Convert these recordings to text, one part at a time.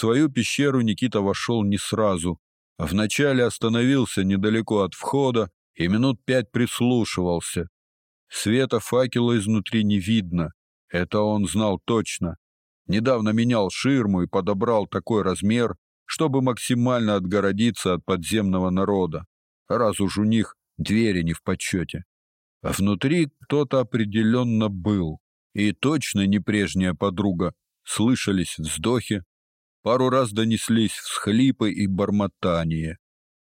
свою пещеру Никита вошел не сразу, а вначале остановился недалеко от входа и минут пять прислушивался. Света факела изнутри не видно, это он знал точно. Недавно менял ширму и подобрал такой размер, чтобы максимально отгородиться от подземного народа, раз уж у них двери не в почете. А внутри кто-то определенно был, и точно не прежняя подруга. Слышались вздохи, пару раз донеслись всхлипы и бормотание.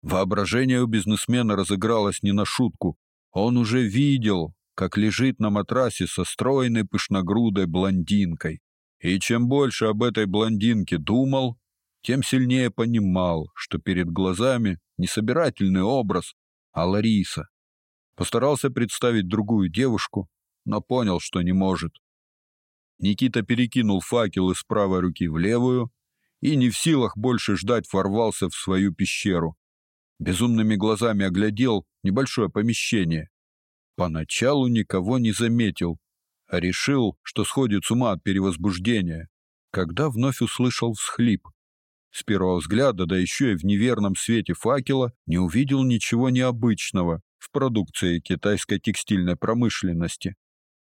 Воображение у бизнесмена разыгралось не на шутку. Он уже видел, как лежит на матрасе со стройной пышногрудой блондинкой. И чем больше об этой блондинке думал, тем сильнее понимал, что перед глазами не собирательный образ, а Лариса. Постарался представить другую девушку, но понял, что не может. Никита перекинул факел из правой руки в левую и не в силах больше ждать ворвался в свою пещеру. Безумными глазами оглядел небольшое помещение. Поначалу никого не заметил, а решил, что сходит с ума от перевозбуждения, когда вновь услышал всхлип. С первого взгляда, да еще и в неверном свете факела, не увидел ничего необычного в продукции китайской текстильной промышленности.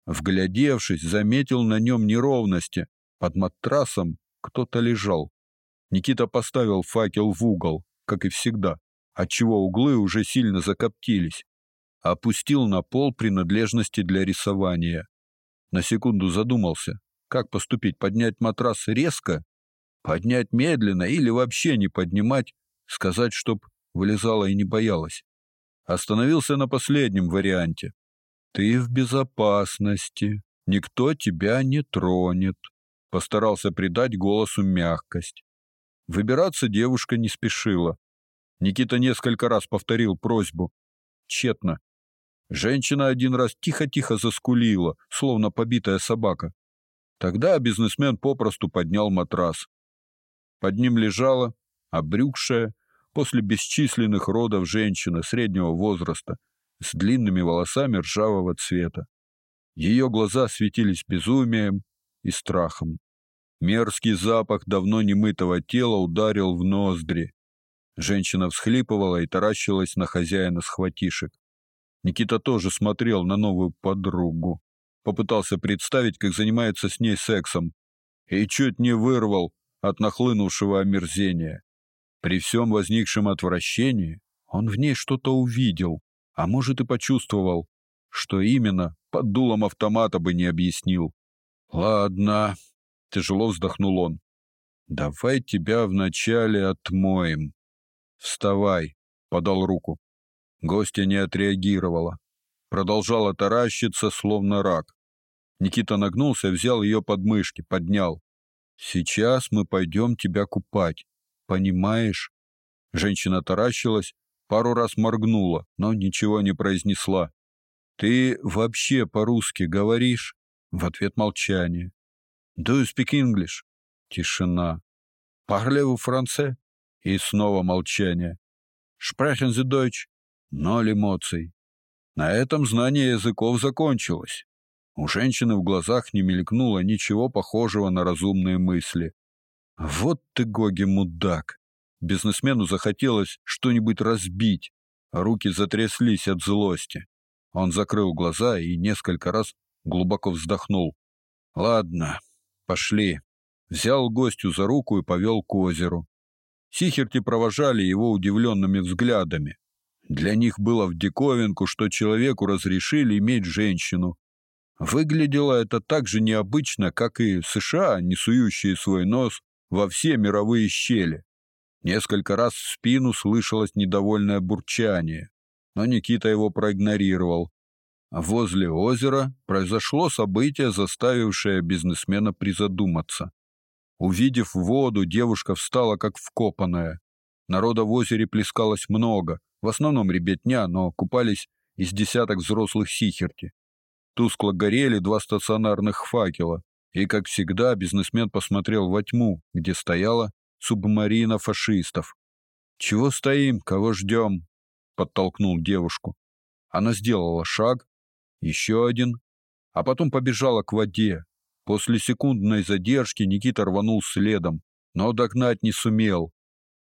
Вглядевшись, заметил на нем неровности. Под матрасом кто-то лежал. Никита поставил факел в угол, как и всегда, отчего углы уже сильно закоптились. Опустил на пол принадлежности для рисования. На секунду задумался, как поступить, поднять матрас резко Поднять медленно или вообще не поднимать, сказать, чтоб вылезала и не боялась. Остановился на последнем варианте. Ты в безопасности, никто тебя не тронет. Постарался придать голосу мягкость. Выбираться девушка не спешила. Никита несколько раз повторил просьбу. Тщетно. Женщина один раз тихо-тихо заскулила, словно побитая собака. Тогда бизнесмен попросту поднял матрас. Под ним лежала обрюкшая после бесчисленных родов женщина среднего возраста с длинными волосами ржавого цвета. Ее глаза светились безумием и страхом. Мерзкий запах давно немытого тела ударил в ноздри. Женщина всхлипывала и таращилась на хозяина схватишек. Никита тоже смотрел на новую подругу. Попытался представить, как занимается с ней сексом. И чуть не вырвал от нахлынувшего омерзения. При всем возникшем отвращении он в ней что-то увидел, а может и почувствовал, что именно под дулом автомата бы не объяснил. Ладно, тяжело вздохнул он. Давай тебя вначале отмоем. Вставай, подал руку. Гостья не отреагировала, продолжала таращиться, словно рак. Никита нагнулся, взял ее под мышки, поднял. Сейчас мы пойдем тебя купать, понимаешь? Женщина таращилась, пару раз моргнула, но ничего не произнесла. Ты вообще по-русски говоришь? В ответ молчание. Do you speak English? Тишина. Parlez-vous français? И снова молчание. Sprechen Sie Deutsch? Ноль эмоций. На этом знание языков закончилось. У женщины в глазах не мелькнуло ничего похожего на разумные мысли. Вот ты, Гоги, мудак. Бизнесмену захотелось что-нибудь разбить, руки затряслись от злости. Он закрыл глаза и несколько раз глубоко вздохнул. Ладно, пошли. Взял гостю за руку и повел к озеру. Сихерти провожали его удивленными взглядами. Для них было в диковинку, что человеку разрешили иметь женщину, Выглядело это так же необычно, как и США, не сующие свой нос во все мировые щели. Несколько раз в спину слышалось недовольное бурчание, но Никита его проигнорировал. Возле озера произошло событие, заставившее бизнесмена призадуматься. Увидев воду, девушка встала как вкопанная. Народа в озере плескалось много, в основном ребятня, но купались из десяток взрослых сихерти. Тускло горели два стационарных факела, и, как всегда, бизнесмен посмотрел во тьму, где стояла субмарина фашистов. «Чего стоим? Кого ждем?» — подтолкнул девушку. Она сделала шаг, еще один, а потом побежала к воде. После секундной задержки Никита рванул следом. но догнать не сумел.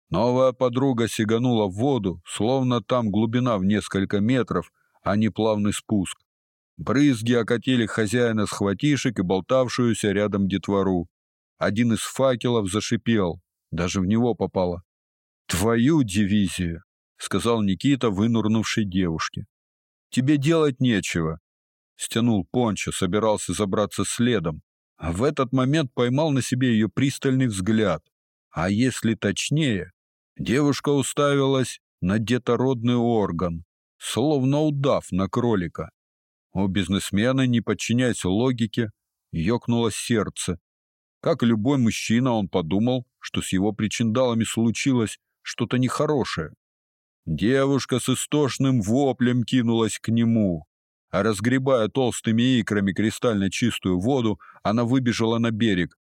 Новая подруга сиганула в воду, словно там глубина в несколько метров, а не плавный спуск. Брызги окатили хозяина схватишек и болтавшуюся рядом детвору. Один из факелов зашипел, даже в него попало. Твою дивизию, сказал Никита, вынурнувшей девушке. Тебе делать нечего. Стянул пончо, собирался забраться следом, а в этот момент поймал на себе ее пристальный взгляд. А если точнее, девушка уставилась на детородный орган, словно удав на кролика. У бизнесмена, не подчиняясь логике, ёкнуло сердце. Как любой мужчина, он подумал, что с его причиндалами случилось что-то нехорошее. Девушка с истошным воплем кинулась к нему, а разгребая толстыми икрами кристально чистую воду, она выбежала на берег.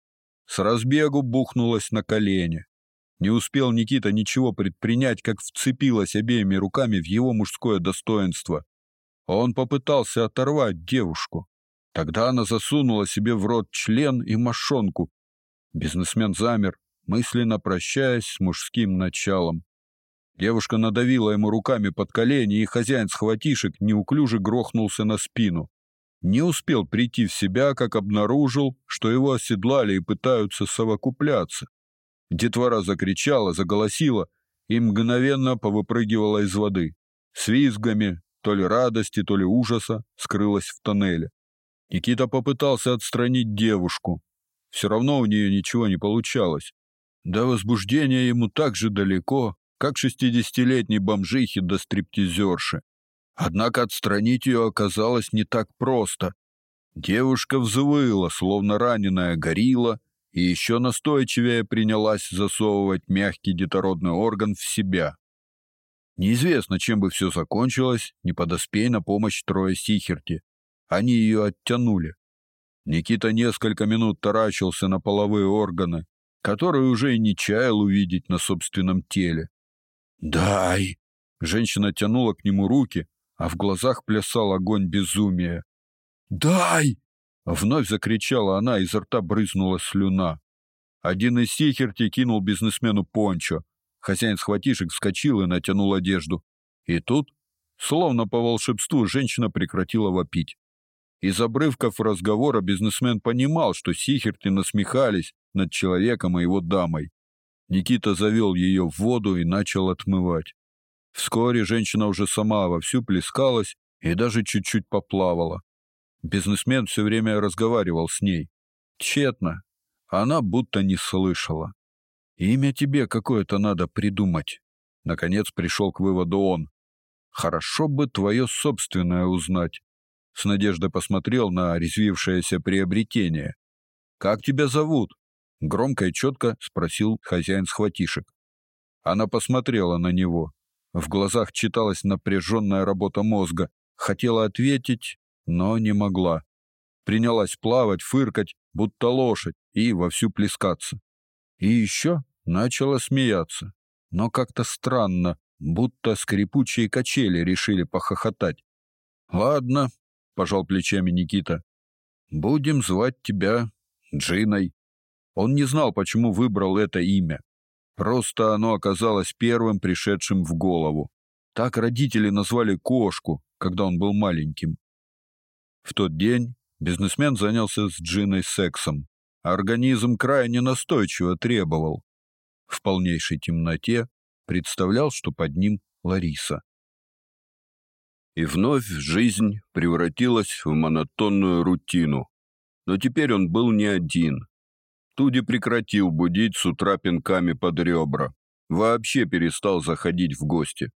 С разбегу бухнулась на колени. Не успел Никита ничего предпринять, как вцепилась обеими руками в его мужское достоинство. Он попытался оторвать девушку. Тогда она засунула себе в рот член и мошонку. Бизнесмен замер, мысленно прощаясь с мужским началом. Девушка надавила ему руками под колени, и хозяин схватишек неуклюже грохнулся на спину. Не успел прийти в себя, как обнаружил, что его оседлали и пытаются совокупляться. Детвора закричала, заголосила и мгновенно повыпрыгивала из воды. С визгами, то ли радости, то ли ужаса, скрылась в тоннеле. Никита попытался отстранить девушку. Все равно у нее ничего не получалось. До возбуждения ему так же далеко, как шестидесятилетней бомжихе до стриптизерши. Однако отстранить ее оказалось не так просто. Девушка взвыла, словно раненая горилла, и еще настойчивее принялась засовывать мягкий детородный орган в себя. Неизвестно, чем бы все закончилось, не подоспей на помощь трое Сихерти. Они ее оттянули. Никита несколько минут таращился на половые органы, которые уже и не чаял увидеть на собственном теле. «Дай!» Женщина тянула к нему руки, а в глазах плясал огонь безумия. «Дай!» Вновь закричала она, изо рта брызнула слюна. Один из сихерти кинул бизнесмену пончо, Хозяин схватишек вскочил и натянул одежду. И тут, словно по волшебству, женщина прекратила вопить. Из обрывков разговора бизнесмен понимал, что сихерты насмехались над человеком и его дамой. Никита завел ее в воду и начал отмывать. Вскоре женщина уже сама вовсю плескалась и даже чуть-чуть поплавала. Бизнесмен все время разговаривал с ней. Тщетно. Она будто не слышала. Имя тебе какое-то надо придумать. Наконец пришел к выводу он. Хорошо бы твое собственное узнать. С надеждой посмотрел на резвившееся приобретение. Как тебя зовут? Громко и четко спросил хозяин схватишек. Она посмотрела на него. В глазах читалась напряженная работа мозга. Хотела ответить, но не могла. Принялась плавать, фыркать, будто лошадь, и вовсю плескаться. И еще начала смеяться, но как-то странно, будто скрипучие качели решили похохотать. Ладно, пожал плечами Никита. Будем звать тебя Джиной. Он не знал, почему выбрал это имя. Просто оно оказалось первым пришедшим в голову. Так родители назвали кошку, когда он был маленьким. В тот день бизнесмен занялся с Джиной сексом. Организм крайне настойчиво требовал. В полнейшей темноте представлял, что под ним Лариса. И вновь жизнь превратилась в монотонную рутину. Но теперь он был не один. Туди прекратил будить с утра пинками под ребра. Вообще перестал заходить в гости.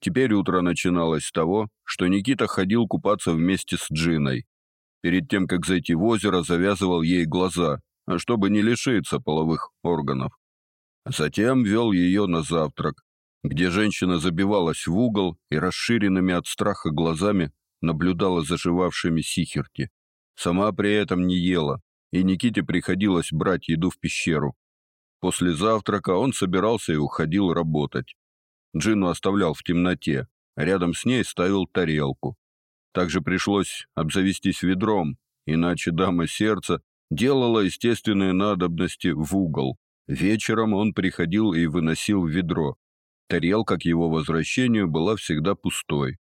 Теперь утро начиналось с того, что Никита ходил купаться вместе с Джиной. Перед тем, как зайти в озеро, завязывал ей глаза, а чтобы не лишиться половых органов. Затем вел ее на завтрак, где женщина забивалась в угол и расширенными от страха глазами наблюдала за живавшими сихерти. Сама при этом не ела, и Никите приходилось брать еду в пещеру. После завтрака он собирался и уходил работать. Джину оставлял в темноте, рядом с ней ставил тарелку. Также пришлось обзавестись ведром, иначе дама сердца делала естественные надобности в угол, Вечером он приходил и выносил ведро. Тарелка к его возвращению была всегда пустой.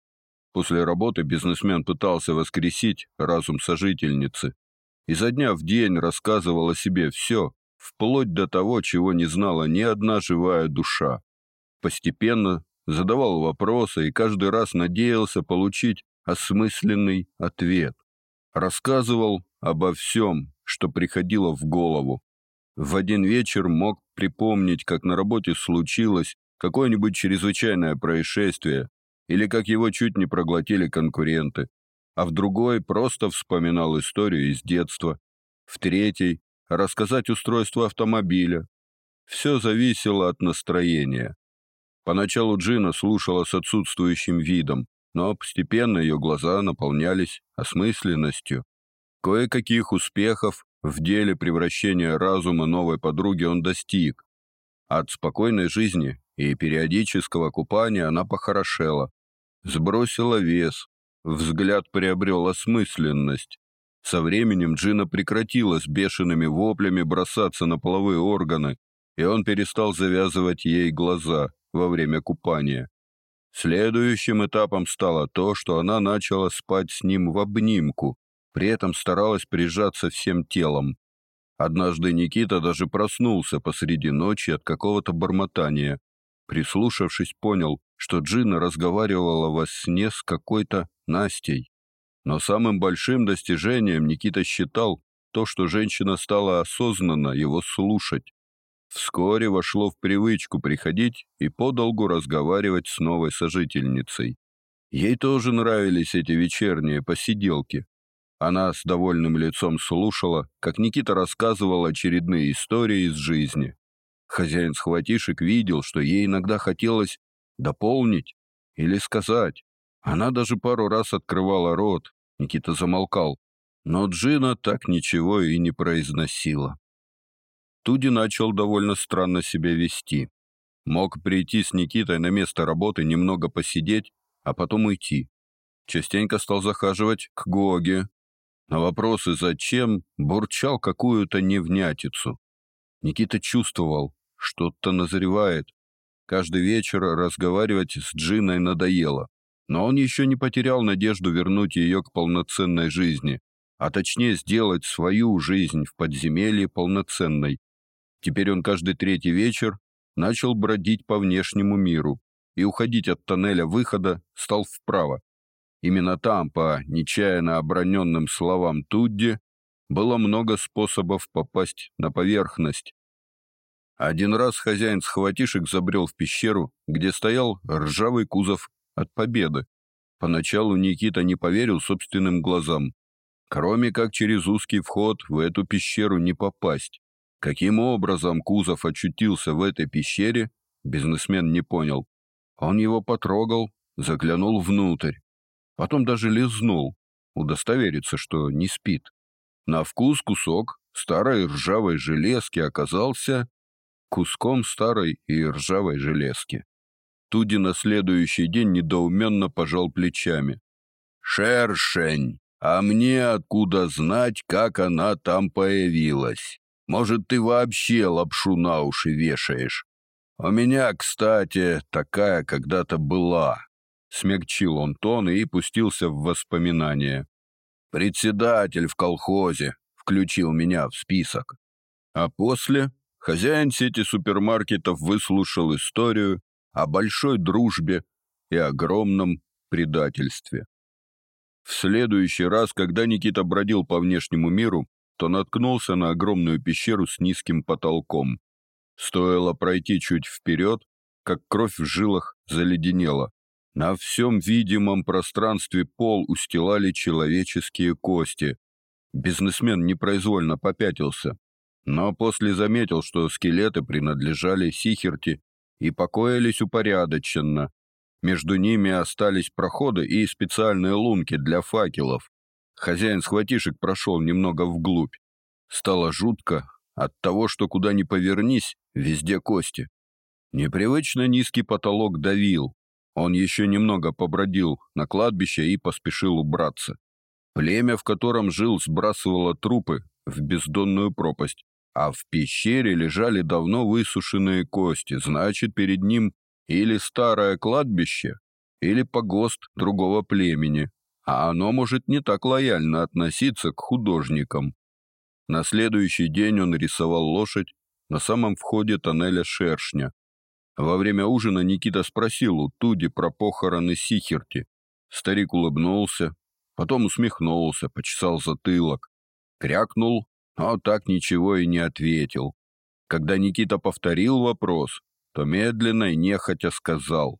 После работы бизнесмен пытался воскресить разум сожительницы. Изо дня в день рассказывал о себе все, вплоть до того, чего не знала ни одна живая душа. Постепенно задавал вопросы и каждый раз надеялся получить осмысленный ответ. Рассказывал обо всем, что приходило в голову. В один вечер мог припомнить, как на работе случилось какое-нибудь чрезвычайное происшествие или как его чуть не проглотили конкуренты, а в другой просто вспоминал историю из детства, в третий рассказать устройство автомобиля. Все зависело от настроения. Поначалу Джина слушала с отсутствующим видом, но постепенно ее глаза наполнялись осмысленностью. Кое-каких успехов в деле превращения разума новой подруги он достиг. От спокойной жизни и периодического купания она похорошела, сбросила вес, взгляд приобрел осмысленность. Со временем Джина прекратила с бешеными воплями бросаться на половые органы, и он перестал завязывать ей глаза во время купания. Следующим этапом стало то, что она начала спать с ним в обнимку, при этом старалась прижаться всем телом. Однажды Никита даже проснулся посреди ночи от какого-то бормотания. Прислушавшись, понял, что Джина разговаривала во сне с какой-то Настей. Но самым большим достижением Никита считал то, что женщина стала осознанно его слушать. Вскоре вошло в привычку приходить и подолгу разговаривать с новой сожительницей. Ей тоже нравились эти вечерние посиделки. Она с довольным лицом слушала, как Никита рассказывал очередные истории из жизни. Хозяин схватишек видел, что ей иногда хотелось дополнить или сказать. Она даже пару раз открывала рот. Никита замолкал, но Джина так ничего и не произносила. Туди начал довольно странно себя вести. Мог прийти с Никитой на место работы, немного посидеть, а потом уйти. Частенько стал захаживать к Гоге. На вопросы «зачем?» бурчал какую-то невнятицу. Никита чувствовал, что-то назревает. Каждый вечер разговаривать с Джиной надоело. Но он еще не потерял надежду вернуть ее к полноценной жизни, а точнее сделать свою жизнь в подземелье полноценной, Теперь он каждый третий вечер начал бродить по внешнему миру и уходить от тоннеля выхода стал вправо. Именно там, по нечаянно оброненным словам Тудди, было много способов попасть на поверхность. Один раз хозяин схватишек забрел в пещеру, где стоял ржавый кузов от Победы. Поначалу Никита не поверил собственным глазам. Кроме как через узкий вход в эту пещеру не попасть. Каким образом Кузов очутился в этой пещере, бизнесмен не понял. Он его потрогал, заглянул внутрь. Потом даже лизнул, удостовериться, что не спит. На вкус кусок старой ржавой железки оказался куском старой и ржавой железки. Туди на следующий день недоуменно пожал плечами. «Шершень! А мне откуда знать, как она там появилась?» Может, ты вообще лапшу на уши вешаешь? У меня, кстати, такая когда-то была. Смягчил он тон и пустился в воспоминания. Председатель в колхозе включил меня в список. А после хозяин сети супермаркетов выслушал историю о большой дружбе и огромном предательстве. В следующий раз, когда Никита бродил по внешнему миру, то наткнулся на огромную пещеру с низким потолком. Стоило пройти чуть вперед, как кровь в жилах заледенела. На всем видимом пространстве пол устилали человеческие кости. Бизнесмен непроизвольно попятился, но после заметил, что скелеты принадлежали Сихерти и покоились упорядоченно. Между ними остались проходы и специальные лунки для факелов. Хозяин схватишек прошел немного вглубь. Стало жутко от того, что куда ни повернись, везде кости. Непривычно низкий потолок давил. Он еще немного побродил на кладбище и поспешил убраться. Племя, в котором жил, сбрасывало трупы в бездонную пропасть, а в пещере лежали давно высушенные кости, значит, перед ним или старое кладбище, или погост другого племени, а оно может не так лояльно относиться к художникам. На следующий день он рисовал лошадь на самом входе тоннеля Шершня. Во время ужина Никита спросил у Туди про похороны Сихерти. Старик улыбнулся, потом усмехнулся, почесал затылок, крякнул, но так ничего и не ответил. Когда Никита повторил вопрос, то медленно и нехотя сказал: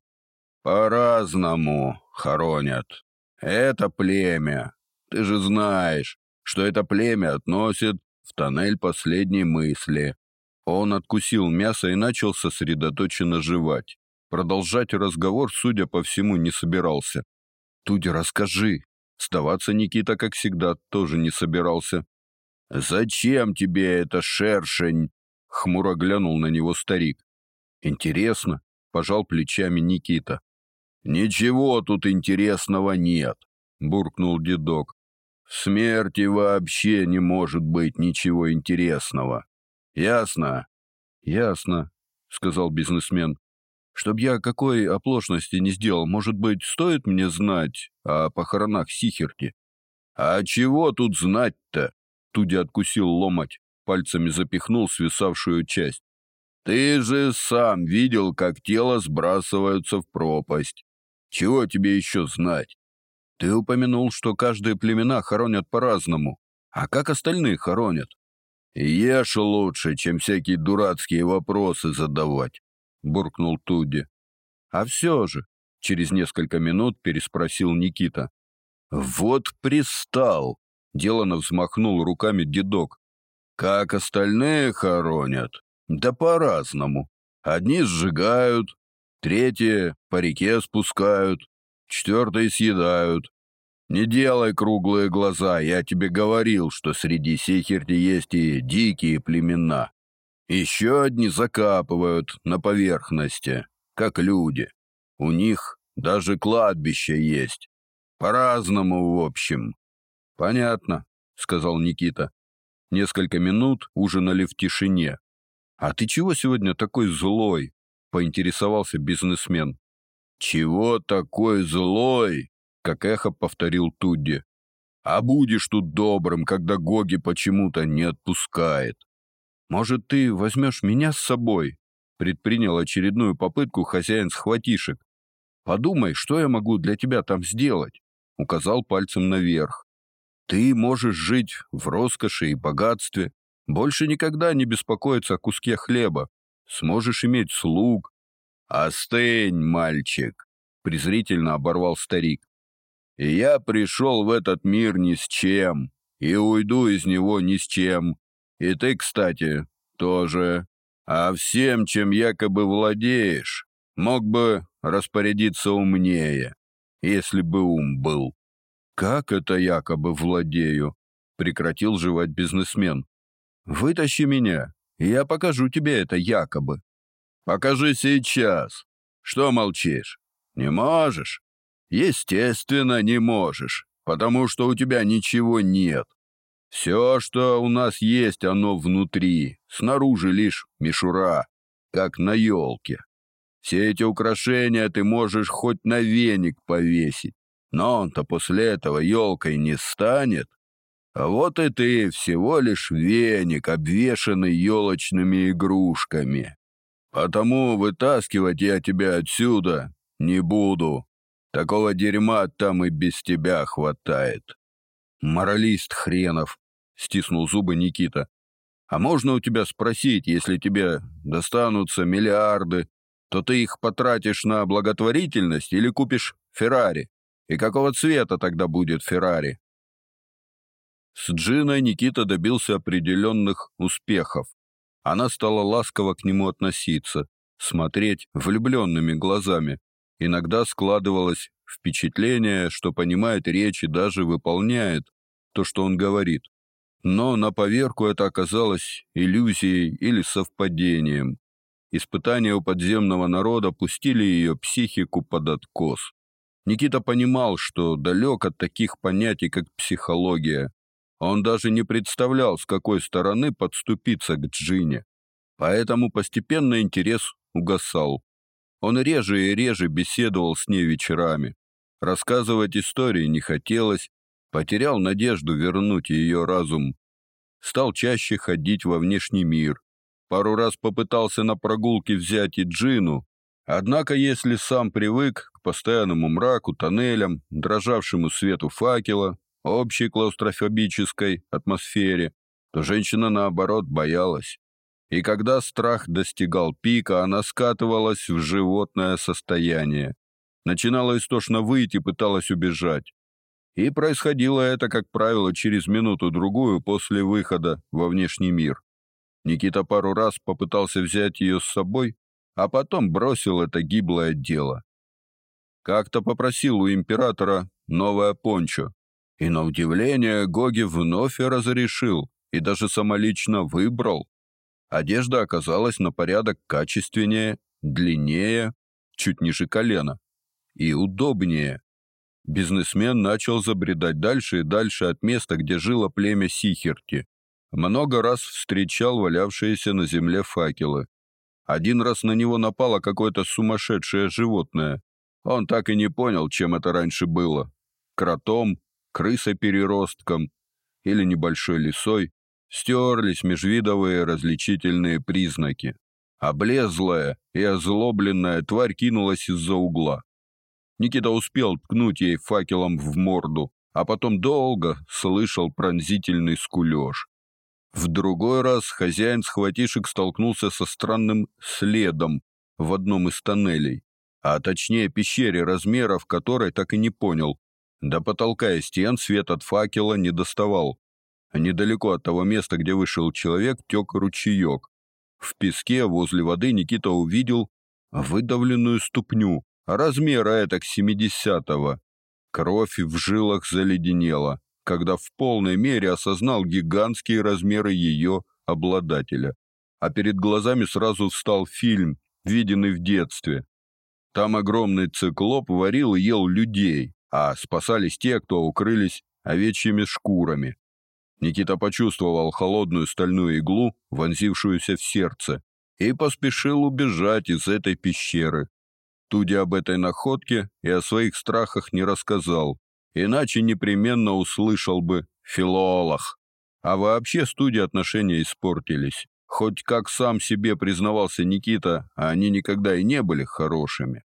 "По-разному хоронят. Это племя. Ты же знаешь, что это племя относит в тоннель последней мысли. Он откусил мясо и начал сосредоточенно жевать. Продолжать разговор, судя по всему, не собирался. Туди, расскажи. Сдаваться Никита, как всегда, тоже не собирался. Зачем тебе эта шершень? Хмуро глянул на него старик. Интересно, пожал плечами Никита. Ничего тут интересного нет, буркнул дедок. В смерти вообще не может быть ничего интересного. Ясно? Ясно, сказал бизнесмен. Чтоб я какой оплошности не сделал, может быть, стоит мне знать о похоронах Сихерти? А чего тут знать-то? Туди откусил ломоть, пальцами запихнул свисавшую часть. Ты же сам видел, как тело сбрасываются в пропасть. Чего тебе еще знать? Ты упомянул, что каждые племена хоронят по-разному. А как остальные хоронят? Ешь лучше, чем всякие дурацкие вопросы задавать, буркнул Туди. А все же, через несколько минут переспросил Никита. Вот пристал, делано взмахнул руками дедок. Как остальные хоронят? Да по-разному. Одни сжигают, третьи по реке спускают, четвертые съедают. Не делай круглые глаза, я тебе говорил, что среди Сехерти есть и дикие племена. Еще одни закапывают на поверхности, как люди. У них даже кладбище есть. По-разному, в общем. Понятно, сказал Никита. Несколько минут ужинали в тишине. А ты чего сегодня такой злой? поинтересовался бизнесмен. Чего такой злой? как эхо повторил Тудди. А будешь тут добрым, когда Гоги почему-то не отпускает. Может, ты возьмешь меня с собой? Предпринял очередную попытку хозяин схватишек. Подумай, что я могу для тебя там сделать? Указал пальцем наверх. Ты можешь жить в роскоши и богатстве, больше никогда не беспокоиться о куске хлеба, сможешь иметь слуг. Остынь, мальчик, презрительно оборвал старик. Я пришел в этот мир ни с чем, и уйду из него ни с чем. И ты, кстати, тоже. А всем, чем якобы владеешь, мог бы распорядиться умнее, если бы ум был. Как это якобы владею? Прекратил жевать бизнесмен. Вытащи меня, и я покажу тебе это якобы. Покажи сейчас. Что молчишь? Не можешь? Естественно, не можешь, потому что у тебя ничего нет. Все, что у нас есть, оно внутри, снаружи лишь мишура, как на елке. Все эти украшения ты можешь хоть на веник повесить, но он-то после этого елкой не станет. А вот и ты всего лишь веник, обвешанный елочными игрушками. Потому вытаскивать я тебя отсюда не буду. Такого дерьма там и без тебя хватает. Моралист хренов, стиснул зубы Никита. А можно у тебя спросить, если тебе достанутся миллиарды, то ты их потратишь на благотворительность или купишь Феррари? И какого цвета тогда будет Феррари? С Джиной Никита добился определенных успехов. Она стала ласково к нему относиться, смотреть влюбленными глазами, Иногда складывалось впечатление, что понимает речь и даже выполняет то, что он говорит. Но на поверку это оказалось иллюзией или совпадением. Испытания у подземного народа пустили ее психику под откос. Никита понимал, что далек от таких понятий, как психология. Он даже не представлял, с какой стороны подступиться к Джине. Поэтому постепенно интерес угасал. Он реже и реже беседовал с ней вечерами. Рассказывать истории не хотелось, потерял надежду вернуть ее разум. Стал чаще ходить во внешний мир. Пару раз попытался на прогулке взять и Джину, однако если сам привык постоянному мраку, тоннелям, дрожавшему свету факела, общей клаустрофобической атмосфере, то женщина, наоборот, боялась. И когда страх достигал пика, она скатывалась в животное состояние. Начинала истошно выйти, пыталась убежать. И происходило это, как правило, через минуту-другую после выхода во внешний мир. Никита пару раз попытался взять ее с собой, а потом бросил это гиблое дело. Как-то попросил у императора новое пончо, и на удивление Гоги вновь разрешил и даже самолично выбрал. Одежда оказалась на порядок качественнее, длиннее, чуть ниже колена и удобнее. Бизнесмен начал забредать дальше и дальше от места, где жило племя Сихерти. Много раз встречал валявшиеся на земле факелы. Один раз на него напало какое-то сумасшедшее животное. Он так и не понял, чем это раньше было. Кротом, крысой-переростком или небольшой лисой. Стерлись межвидовые различительные признаки. Облезлая и озлобленная тварь кинулась из-за угла. Никита успел ткнуть ей факелом в морду, а потом долго слышал пронзительный скулёж. В другой раз хозяин схватишек столкнулся со странным следом в одном из тоннелей, а точнее пещере, размеров которой так и не понял. До потолка и стен свет от факела не доставал. Недалеко от того места, где вышел человек, тек ручеек. В песке возле воды Никита увидел выдавленную ступню, размера этак семидесятого. Кровь в жилах заледенела, когда в полной мере осознал гигантские размеры ее обладателя. А перед глазами сразу встал фильм, виденный в детстве. Там огромный циклоп варил и ел людей, а спасались те, кто укрылись овечьими шкурами. Никита почувствовал холодную стальную иглу, вонзившуюся в сердце, и поспешил убежать из этой пещеры. Туди об этой находке и о своих страхах не рассказал, иначе непременно услышал бы «филолог». А вообще студии отношения испортились. Хоть как сам себе признавался Никита, а они никогда и не были хорошими.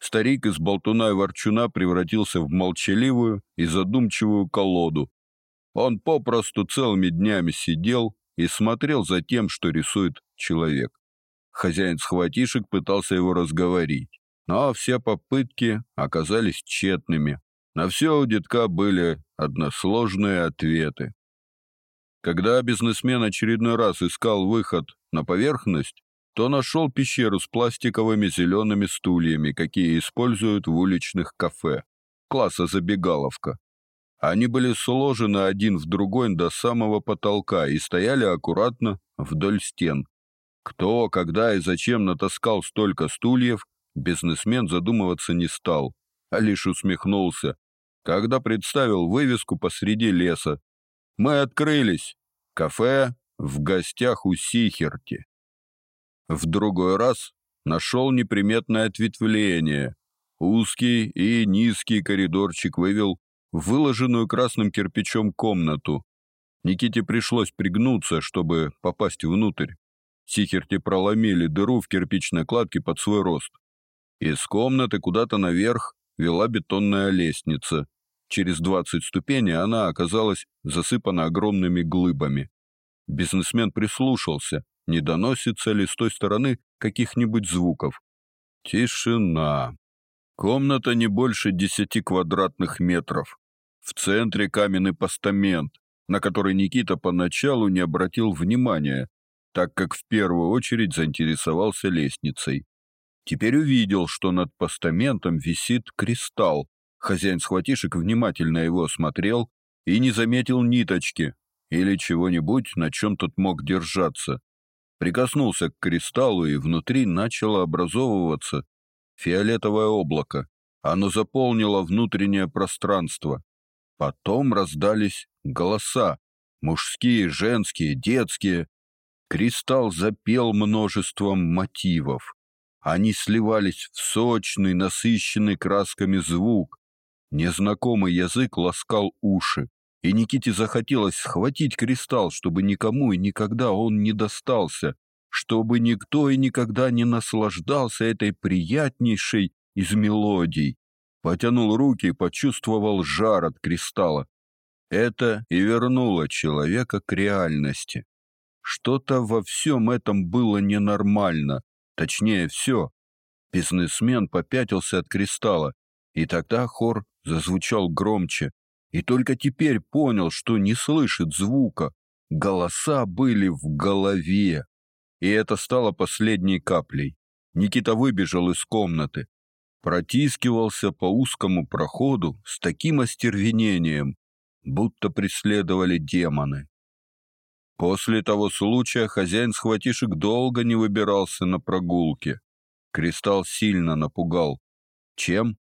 Старик из болтуна и ворчуна превратился в молчаливую и задумчивую колоду, он попросту целыми днями сидел и смотрел за тем, что рисует человек. Хозяин схватишек пытался его разговорить, но все попытки оказались тщетными. На все у детка были односложные ответы. Когда бизнесмен очередной раз искал выход на поверхность, то нашел пещеру с пластиковыми зелеными стульями, какие используют в уличных кафе, класса забегаловка. Они были сложены один в другой до самого потолка и стояли аккуратно вдоль стен. Кто, когда и зачем натаскал столько стульев, бизнесмен задумываться не стал, а лишь усмехнулся, когда представил вывеску посреди леса. Мы открылись. Кафе в гостях у Сихерти. В другой раз нашел неприметное ответвление. Узкий и низкий коридорчик вывел выложенную красным кирпичом комнату. Никите пришлось пригнуться, чтобы попасть внутрь. Сихерти проломили дыру в кирпичной кладке под свой рост. Из комнаты куда-то наверх вела бетонная лестница. Через двадцать ступеней она оказалась засыпана огромными глыбами. Бизнесмен прислушался, не доносится ли с той стороны каких-нибудь звуков. Тишина. Комната не больше десяти квадратных метров. В центре каменный постамент, на который Никита поначалу не обратил внимания, так как в первую очередь заинтересовался лестницей. Теперь увидел, что над постаментом висит кристалл. Хозяин схватишек внимательно его осмотрел и не заметил ниточки или чего-нибудь, на чем тот мог держаться. Прикоснулся к кристаллу, и внутри начало образовываться фиолетовое облако. Оно заполнило внутреннее пространство. Потом раздались голоса, Мужские, женские, детские. Кристалл запел множеством мотивов. Они сливались в сочный, насыщенный красками звук. Незнакомый язык ласкал уши, и Никите захотелось схватить кристалл, чтобы никому и никогда он не достался, чтобы никто и никогда не наслаждался этой приятнейшей из мелодий. Потянул руки и почувствовал жар от кристалла. Это и вернуло человека к реальности. Что-то во всем этом было ненормально, точнее все. Бизнесмен попятился от кристалла, и тогда хор зазвучал громче, и только теперь понял, что не слышит звука. Голоса были в голове. И это стало последней каплей. Никита выбежал из комнаты, протискивался по узкому проходу с таким остервенением, будто преследовали демоны. После того случая хозяин схватишек долго не выбирался на прогулки. Кристалл сильно напугал. Чем?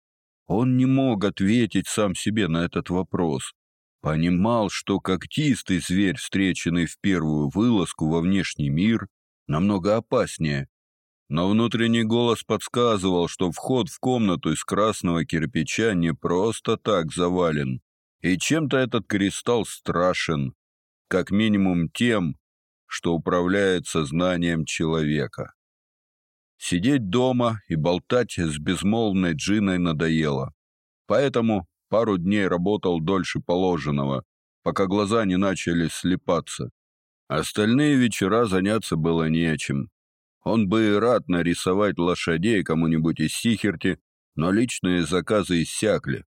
Он не мог ответить сам себе на этот вопрос. Понимал, что когтистый зверь, встреченный в первую вылазку во внешний мир, намного опаснее. Но внутренний голос подсказывал, что вход в комнату из красного кирпича не просто так завален. И чем-то этот кристалл страшен как минимум тем, что управляет сознанием человека. Сидеть дома и болтать с безмолвной Джиной надоело. Поэтому пару дней работал дольше положенного, пока глаза не начали слепаться. Остальные вечера заняться было нечем. Он бы и рад нарисовать лошадей кому-нибудь из Сихерти, но личные заказы иссякли.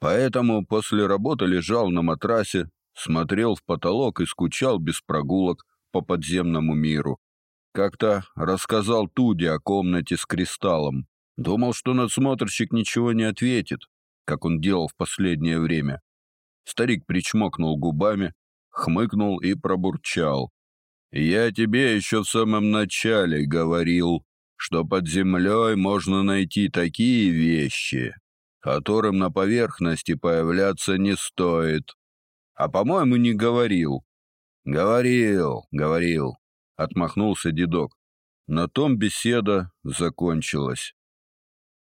Поэтому после работы лежал на матрасе, смотрел в потолок и скучал без прогулок по подземному миру. Как-то рассказал Туди о комнате с кристаллом. Думал, что надсмотрщик ничего не ответит, как он делал в последнее время. Старик причмокнул губами, хмыкнул и пробурчал. «Я тебе еще в самом начале говорил, что под землей можно найти такие вещи, которым на поверхности появляться не стоит. А, по-моему, не говорил. Говорил, говорил, отмахнулся дедок. На том беседа закончилась.